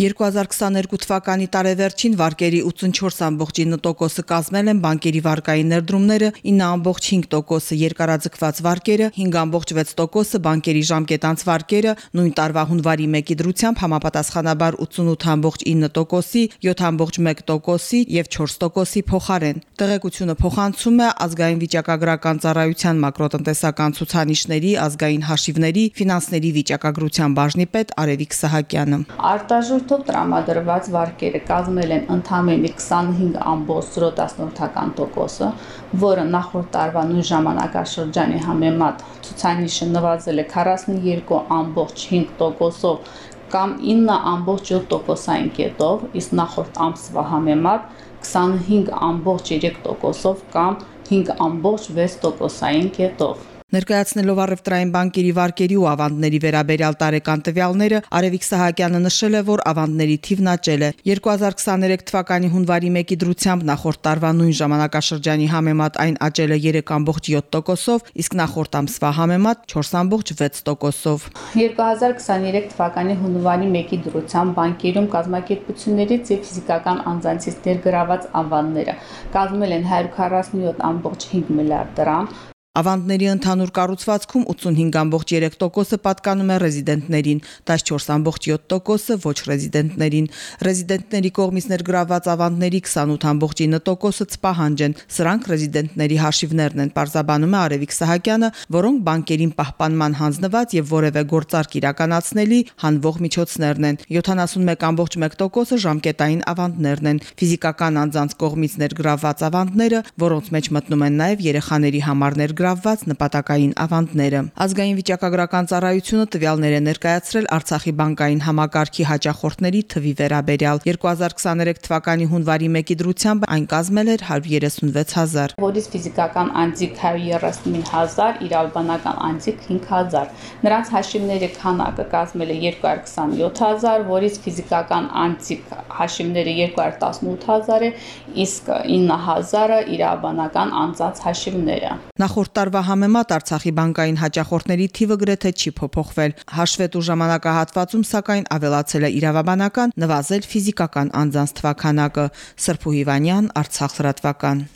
2022 թվականի տարեվերջին վարկերի 84.9%-ը կազմել են բանկերի վարկային ներդրումները, 9.5%-ը երկարաձգված վարկերը, 5.6%-ը բանկերի ժամկետանց վարկերը, նույն տարվա հունվարի 1-ի դրությամբ համապատասխանաբար 88.9%-ի, 7.1%-ի եւ 4%-ի փոխարեն։ Տեղեկությունը փոխանցում է ազգային վիճակագրական ծառայության մակրոտնտեսական ցուցանիշների, ազգային հաշիվների, ֆինանսների վիճակագրության բաժնի պետ Արևիկ Սահակյանը։ Արտաժույթ Շուրթով տրամադրված վարկերը կազմել են ընդամենը 25.0%, որը նախորդ տարվա նույն ժամանակաշրջանի համեմատ ցուցանիշը նվազել է 42.5%-ով կամ 9.7%-ային կետով, իսկ նախորդ ամսվա համեմատ 25.3%-ով կամ 5.6%-ային կետով։ Ներկայացնելով առևտրային բանկերի վարկերի ու ավանդների վերաբերյալ տարեկան տվյալները, Արևիկ Սահակյանը նշել է, որ ավանդների թիվն աճել է։ 2023 թվականի հունվարի 1-ի դրությամբ նախորդ տարվա նույն ժամանակաշրջանի համեմատ այն աճել է 3.7%-ով, իսկ նախորդ ամսվա համեմատ 4.6%-ով։ 2023 թվականի հունվարի 1-ի դրությամբ բանկերում կազմակերպություններից եւ ֆիզիկական անձանցից ներգրաված ավանդները կազմել են 147.5 միլիարդ դրամ, Ավանդների ընդհանուր կառուցվածքում 85.3%-ը պատկանում է ռեզիդենտներին, 14.7%-ը ոչ ռեզիդենտներին։ Ռեզիդենտների կողմից ներգրաված ավանդների 28.9%-ը ծպահանջ են։ Սրանք ռեզիդենտների հաշիվներն են, պարզաբանում է Արևիկ Սահակյանը, որոնք բանկերին պահպանման հանձնված եւ որևէ գործարք իրականացնելի հանվող միջոցներն են։ 71.1%-ը ժամկետային ավանդներն են։ Ֆիզիկական անձանց կողմից ներգրաված ավանդները, որոնց մեջ մտնում են նաեւ երեխաների համար ներգրաված ներգրավված նպատակային ավանդները։ Ազգային վիճակագրական ծառայությունը տվյալներ է ներկայացրել Արցախի բանկային համակարգի հաճախորդների թվի վերաբերյալ 2023 թվականի հունվարի 1-ի դրությամբ այն կազմել էր 136000, որից ֆիզիկական անձիկ 139000, իրավաբանական անձիկ 5000։ Նրանց հաշիվների քանակը կազմել է 227000, որից ֆիզիկական անձիկ հաշիվները 218000 է, իսկ 9000-ը իրավաբանական անձած հաշիվները։ Նախորդ նախորդ տարվա համեմատ Արցախի բանկային հաճախորդների թիվը գրեթե չի փոփոխվել։ Հաշվետու ժամանակահատվածում սակայն ավելացել է իրավաբանական, նվազել ֆիզիկական անձանց թվականակը։ Սրփու Հիվանյան, Արցախ լրատվական։